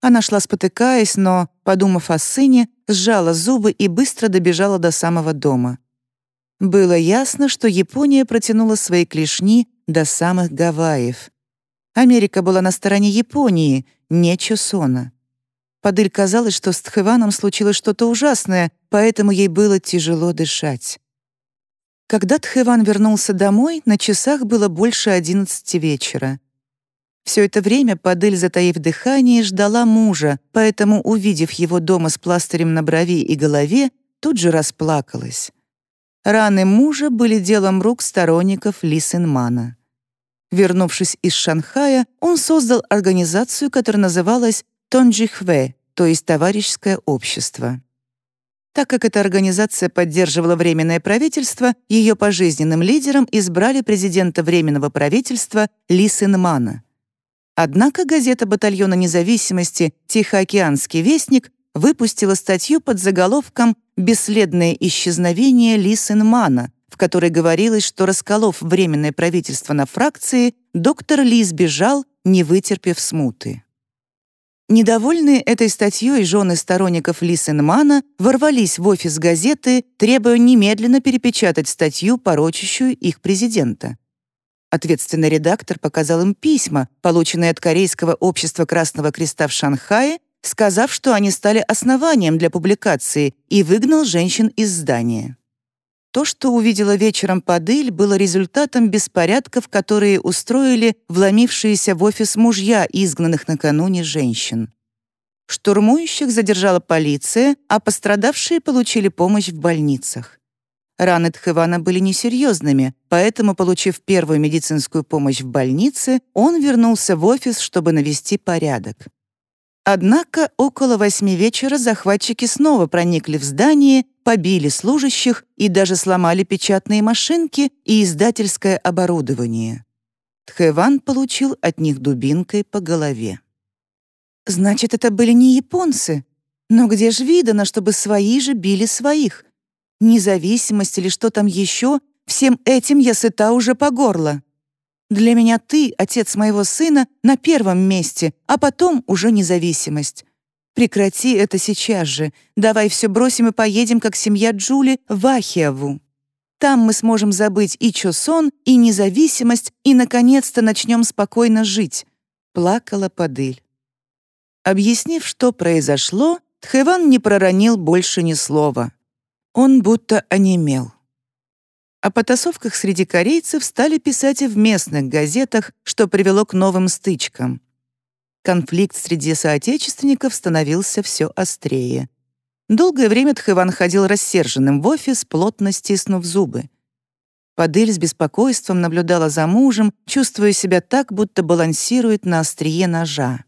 Она шла спотыкаясь, но, подумав о сыне, сжала зубы и быстро добежала до самого дома. Было ясно, что Япония протянула свои клешни до самых Гавайев. Америка была на стороне Японии, не Чосона. Падыль казалось, что с Тхэваном случилось что-то ужасное, поэтому ей было тяжело дышать. Когда Тхэван вернулся домой, на часах было больше одиннадцати вечера. Все это время Падыль, затаив дыхание, ждала мужа, поэтому, увидев его дома с пластырем на брови и голове, тут же расплакалась. Раны мужа были делом рук сторонников Ли Синмана. Вернувшись из Шанхая, он создал организацию, которая называлась Тонджихве, то есть «Товарищеское общество». Так как эта организация поддерживала Временное правительство, ее пожизненным лидером избрали президента Временного правительства Ли Синмана. Однако газета батальона независимости «Тихоокеанский вестник» выпустила статью под заголовком «Бесследное исчезновение Ли Синмана», в которой говорилось, что расколов Временное правительство на фракции, доктор Ли сбежал, не вытерпев смуты. Недовольные этой статьей жены сторонников Ли Сенмана ворвались в офис газеты, требуя немедленно перепечатать статью, порочащую их президента. Ответственный редактор показал им письма, полученные от Корейского общества Красного Креста в Шанхае, сказав, что они стали основанием для публикации, и выгнал женщин из здания. То, что увидела вечером Падыль, было результатом беспорядков, которые устроили вломившиеся в офис мужья изгнанных накануне женщин. Штурмующих задержала полиция, а пострадавшие получили помощь в больницах. Раны Тхывана были несерьезными, поэтому, получив первую медицинскую помощь в больнице, он вернулся в офис, чтобы навести порядок. Однако около восьми вечера захватчики снова проникли в здание, побили служащих и даже сломали печатные машинки и издательское оборудование. Тхэван получил от них дубинкой по голове. «Значит, это были не японцы? Но где ж видано, чтобы свои же били своих? Независимость или что там еще, всем этим я сыта уже по горло». Для меня ты, отец моего сына, на первом месте, а потом уже независимость. Прекрати это сейчас же. Давай все бросим и поедем, как семья Джули, в Ахиаву. Там мы сможем забыть и Чосон, и независимость, и, наконец-то, начнем спокойно жить», — плакала Падыль. Объяснив, что произошло, Тхэван не проронил больше ни слова. Он будто онемел. О потасовках среди корейцев стали писать и в местных газетах, что привело к новым стычкам. Конфликт среди соотечественников становился все острее. Долгое время Тхэван ходил рассерженным в офис, плотно стиснув зубы. Падыль с беспокойством наблюдала за мужем, чувствуя себя так, будто балансирует на острие ножа.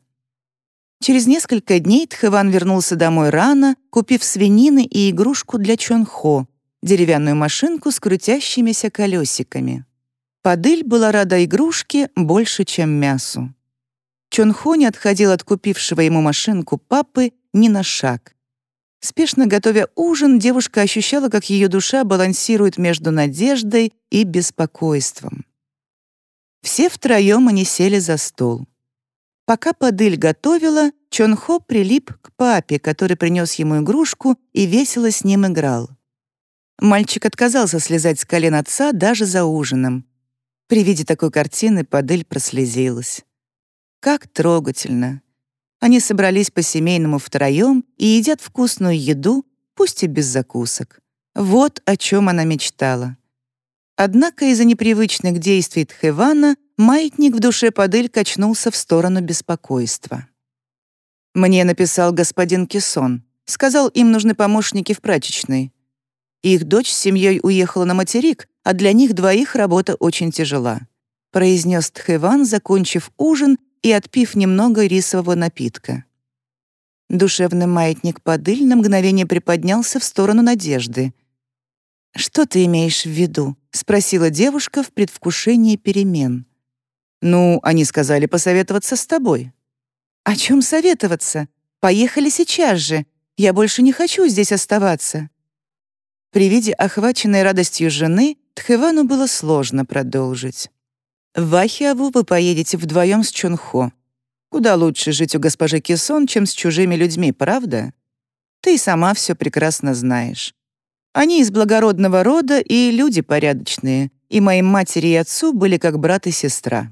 Через несколько дней Тхэван вернулся домой рано, купив свинины и игрушку для Чонхо, деревянную машинку с крутящимися колесиками. Падыль была рада игрушке больше, чем мясу. Чонхо не отходил от купившего ему машинку папы ни на шаг. Спешно готовя ужин, девушка ощущала, как ее душа балансирует между надеждой и беспокойством. Все втроем они сели за стол. Пока Падыль готовила, Чонхо прилип к папе, который принес ему игрушку и весело с ним играл. Мальчик отказался слезать с колен отца даже за ужином. При виде такой картины Падель прослезилась. Как трогательно. Они собрались по-семейному втроем и едят вкусную еду, пусть и без закусок. Вот о чем она мечтала. Однако из-за непривычных действий Тхевана маятник в душе Падыль качнулся в сторону беспокойства. «Мне написал господин Кессон. Сказал, им нужны помощники в прачечной. Их дочь с семьей уехала на материк, а для них двоих работа очень тяжела», произнес Тхеван, закончив ужин и отпив немного рисового напитка. Душевный маятник Падыль на мгновение приподнялся в сторону надежды. «Что ты имеешь в виду?» — спросила девушка в предвкушении перемен. «Ну, они сказали посоветоваться с тобой». «О чем советоваться? Поехали сейчас же. Я больше не хочу здесь оставаться». При виде охваченной радостью жены Тхевану было сложно продолжить. «В Ахиаву вы поедете вдвоем с Чунхо. Куда лучше жить у госпожи Кисон, чем с чужими людьми, правда? Ты сама все прекрасно знаешь. Они из благородного рода и люди порядочные, и моей матери и отцу были как брат и сестра.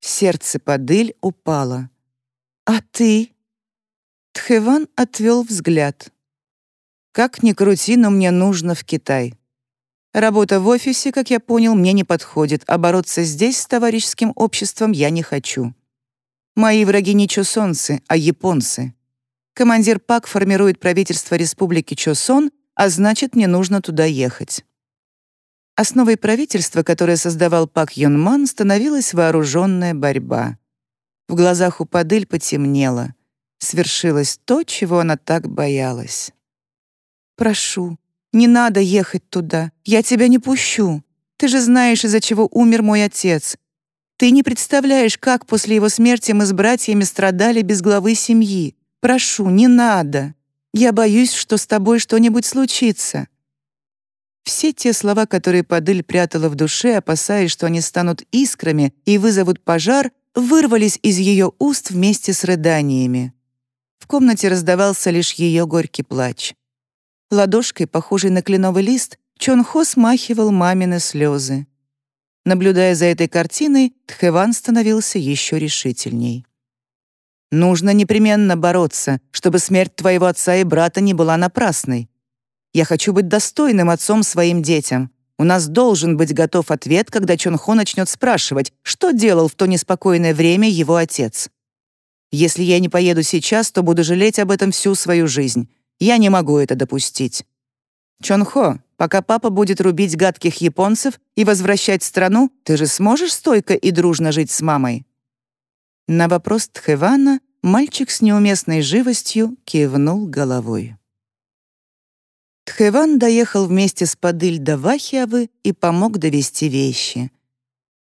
Сердце Падыль упало. «А ты?» Тхеван отвел взгляд. «Как ни крути, но мне нужно в Китай. Работа в офисе, как я понял, мне не подходит, а бороться здесь с товарищеским обществом я не хочу. Мои враги не чосонцы, а японцы. Командир ПАК формирует правительство Республики Чосон а значит, мне нужно туда ехать. Основой правительства, которое создавал Пак Йон Ман, становилась вооруженная борьба. В глазах у Падыль потемнело. Свершилось то, чего она так боялась. «Прошу, не надо ехать туда. Я тебя не пущу. Ты же знаешь, из-за чего умер мой отец. Ты не представляешь, как после его смерти мы с братьями страдали без главы семьи. Прошу, не надо». Я боюсь, что с тобой что-нибудь случится». Все те слова, которые Падыль прятала в душе, опасаясь, что они станут искрами и вызовут пожар, вырвались из ее уст вместе с рыданиями. В комнате раздавался лишь ее горький плач. Ладошкой, похожей на кленовый лист, Чонхо смахивал мамины слезы. Наблюдая за этой картиной, Тхэван становился еще решительней. Нужно непременно бороться, чтобы смерть твоего отца и брата не была напрасной. Я хочу быть достойным отцом своим детям. У нас должен быть готов ответ, когда Чонхо начнет спрашивать, что делал в то неспокойное время его отец. Если я не поеду сейчас, то буду жалеть об этом всю свою жизнь. Я не могу это допустить. Чонхо, пока папа будет рубить гадких японцев и возвращать страну, ты же сможешь стойко и дружно жить с мамой? На вопрос Тхевана мальчик с неуместной живостью кивнул головой. Тхеван доехал вместе с Падыль до Вахиавы и помог довести вещи.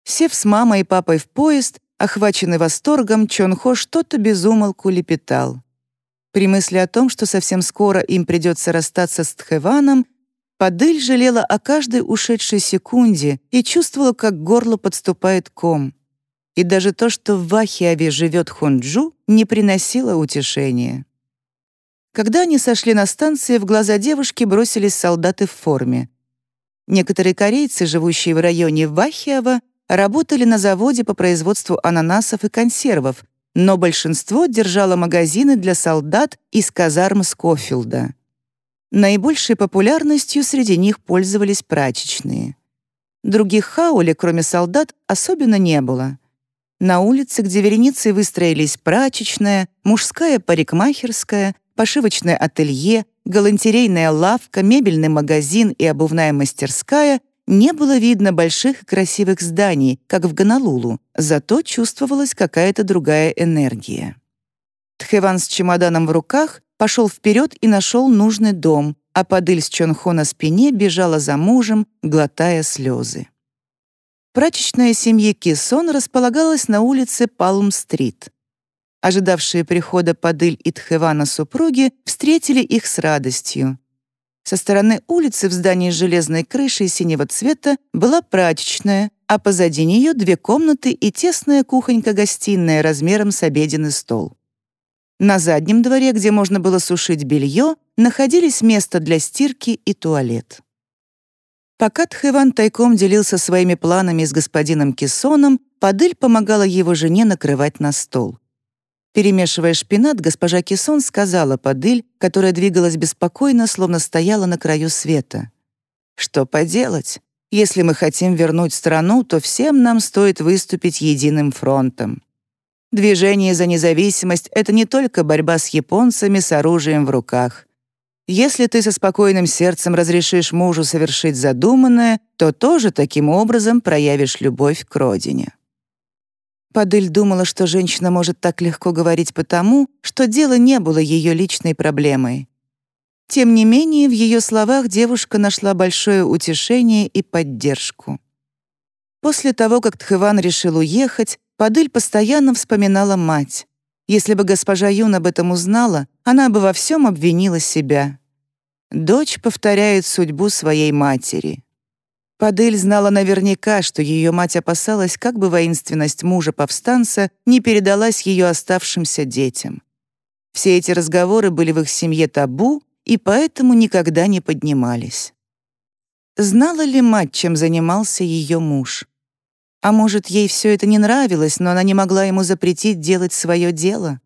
Сев с мамой и папой в поезд, охваченный восторгом, Чонхо что-то безумолку лепетал. При мысли о том, что совсем скоро им придется расстаться с Тхеваном, Падыль жалела о каждой ушедшей секунде и чувствовала, как горло подступает ком и даже то, что в Вахиаве живет Хонджу, не приносило утешения. Когда они сошли на станции, в глаза девушки бросились солдаты в форме. Некоторые корейцы, живущие в районе Вахиава, работали на заводе по производству ананасов и консервов, но большинство держало магазины для солдат из казарм Скофилда. Наибольшей популярностью среди них пользовались прачечные. Других хаули, кроме солдат, особенно не было. На улице, где вереницей выстроились прачечная, мужская парикмахерская, пошивочное ателье, галантерейная лавка, мебельный магазин и обувная мастерская, не было видно больших красивых зданий, как в Гонолулу, зато чувствовалась какая-то другая энергия. Тхеван с чемоданом в руках пошел вперед и нашел нужный дом, а Падыль с Чонхо на спине бежала за мужем, глотая слезы. Прачечная семьи Кисон располагалась на улице Палм-стрит. Ожидавшие прихода Падыль и Тхевана супруги встретили их с радостью. Со стороны улицы в здании с железной крышей синего цвета была прачечная, а позади нее две комнаты и тесная кухонька-гостиная размером с обеденный стол. На заднем дворе, где можно было сушить белье, находились место для стирки и туалет. Пока Тхэван тайком делился своими планами с господином Кессоном, Падыль помогала его жене накрывать на стол. Перемешивая шпинат, госпожа Кессон сказала Падыль, которая двигалась беспокойно, словно стояла на краю света. «Что поделать? Если мы хотим вернуть страну, то всем нам стоит выступить единым фронтом. Движение за независимость — это не только борьба с японцами с оружием в руках. Если ты со спокойным сердцем разрешишь мужу совершить задуманное, то тоже таким образом проявишь любовь к родине. Падыль думала, что женщина может так легко говорить потому, что дело не было ее личной проблемой. Тем не менее, в ее словах девушка нашла большое утешение и поддержку. После того, как Тхыван решил уехать, Падыль постоянно вспоминала мать. Если бы госпожа Юн об этом узнала, она бы во всем обвинила себя. Дочь повторяет судьбу своей матери. Падыль знала наверняка, что ее мать опасалась, как бы воинственность мужа-повстанца не передалась ее оставшимся детям. Все эти разговоры были в их семье табу и поэтому никогда не поднимались. Знала ли мать, чем занимался ее муж? А может, ей все это не нравилось, но она не могла ему запретить делать свое дело?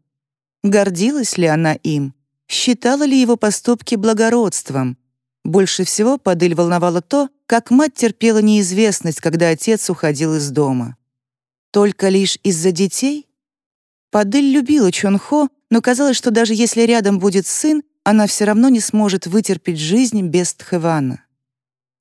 Гордилась ли она им? Считала ли его поступки благородством? Больше всего Падыль волновало то, как мать терпела неизвестность, когда отец уходил из дома. Только лишь из-за детей? Падыль любила Чонхо, но казалось, что даже если рядом будет сын, она все равно не сможет вытерпеть жизнь без Тхэвана.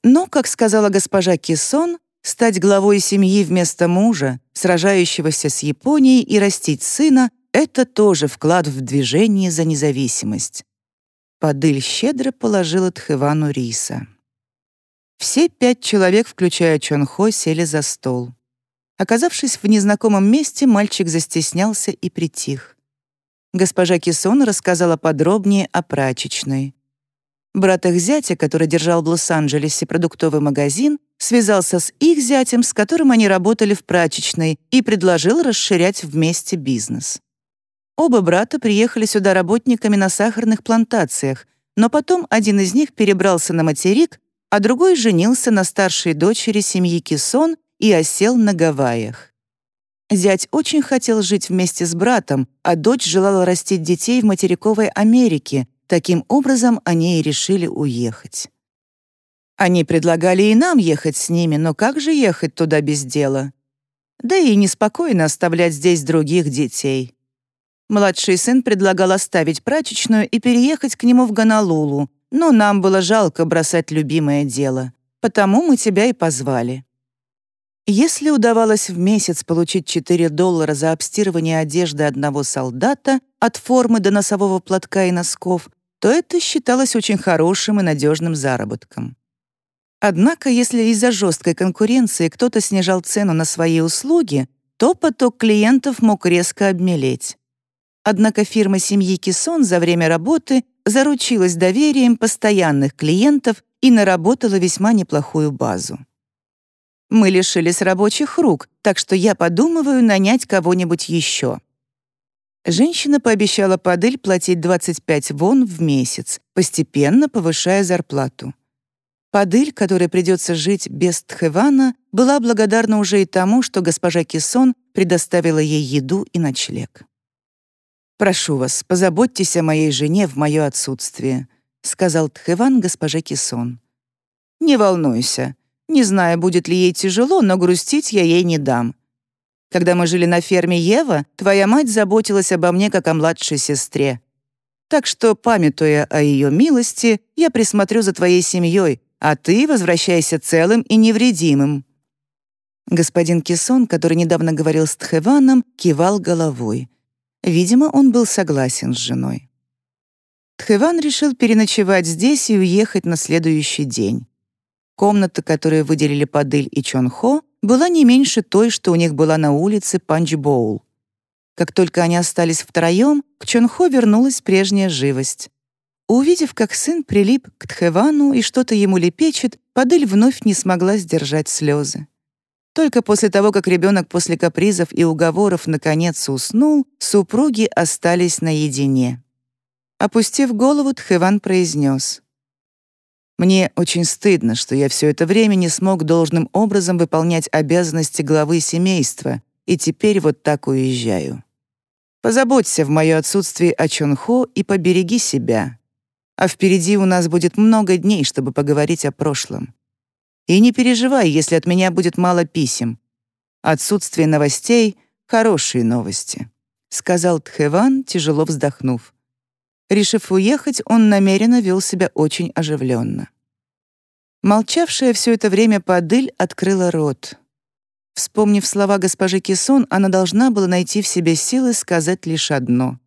Но, как сказала госпожа Кисон, Стать главой семьи вместо мужа, сражающегося с Японией и растить сына — это тоже вклад в движение за независимость. Падыль щедро положила Тхывану риса. Все пять человек, включая Чонхо, сели за стол. Оказавшись в незнакомом месте, мальчик застеснялся и притих. Госпожа Кисон рассказала подробнее о прачечной. Брат их зятя, который держал в Лос-Анджелесе продуктовый магазин, связался с их зятем, с которым они работали в прачечной, и предложил расширять вместе бизнес. Оба брата приехали сюда работниками на сахарных плантациях, но потом один из них перебрался на материк, а другой женился на старшей дочери семьи Кисон и осел на Гавайях. Зять очень хотел жить вместе с братом, а дочь желала растить детей в материковой Америке, Таким образом, они и решили уехать. Они предлагали и нам ехать с ними, но как же ехать туда без дела? Да и неспокойно оставлять здесь других детей. Младший сын предлагал оставить прачечную и переехать к нему в Гонолулу, но нам было жалко бросать любимое дело, потому мы тебя и позвали. Если удавалось в месяц получить 4 доллара за обстирывание одежды одного солдата, от формы до носового платка и носков, то это считалось очень хорошим и надежным заработком. Однако, если из-за жесткой конкуренции кто-то снижал цену на свои услуги, то поток клиентов мог резко обмелеть. Однако фирма семьи Кисон за время работы заручилась доверием постоянных клиентов и наработала весьма неплохую базу. Мы лишились рабочих рук, так что я подумываю нанять кого-нибудь еще. Женщина пообещала Падель платить 25 вон в месяц, постепенно повышая зарплату. Падыль, которой придется жить без Тхевана, была благодарна уже и тому, что госпожа Кисон предоставила ей еду и ночлег. «Прошу вас, позаботьтесь о моей жене в мое отсутствие», сказал Тхеван госпоже Кисон. «Не волнуйся. Не знаю, будет ли ей тяжело, но грустить я ей не дам. Когда мы жили на ферме Ева, твоя мать заботилась обо мне как о младшей сестре. Так что, памятуя о ее милости, я присмотрю за твоей семьей, а ты возвращайся целым и невредимым». Господин Кисон, который недавно говорил с Тхеваном, кивал головой. Видимо, он был согласен с женой. Тхеван решил переночевать здесь и уехать на следующий день. Комната, которую выделили Падыль и Чонхо, была не меньше той, что у них была на улице Панчбоул. Как только они остались втроем, к Чонхо вернулась прежняя живость. Увидев, как сын прилип к Тхевану и что-то ему лепечет, Падыль вновь не смогла сдержать слезы. Только после того, как ребенок после капризов и уговоров наконец уснул, супруги остались наедине. Опустив голову, Тхеван произнес. Мне очень стыдно, что я все это время не смог должным образом выполнять обязанности главы семейства, и теперь вот так уезжаю. Позаботься в моё отсутствие о Чонхо и побереги себя. А впереди у нас будет много дней, чтобы поговорить о прошлом. И не переживай, если от меня будет мало писем. Отсутствие новостей — хорошие новости», — сказал Тхэван, тяжело вздохнув. Решив уехать, он намеренно вел себя очень оживленно. Молчавшая все это время Падыль открыла рот. Вспомнив слова госпожи Кисон, она должна была найти в себе силы сказать лишь одно.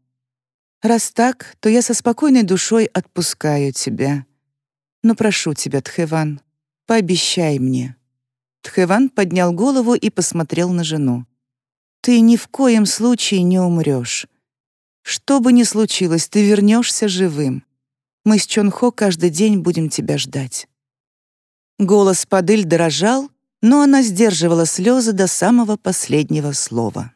«Раз так, то я со спокойной душой отпускаю тебя. Но прошу тебя, Тхэван, пообещай мне». Тхэван поднял голову и посмотрел на жену. «Ты ни в коем случае не умрешь. Что бы ни случилось, ты вернешься живым. Мы с Чонхо каждый день будем тебя ждать». Голос Падыль дрожал, но она сдерживала слезы до самого последнего слова.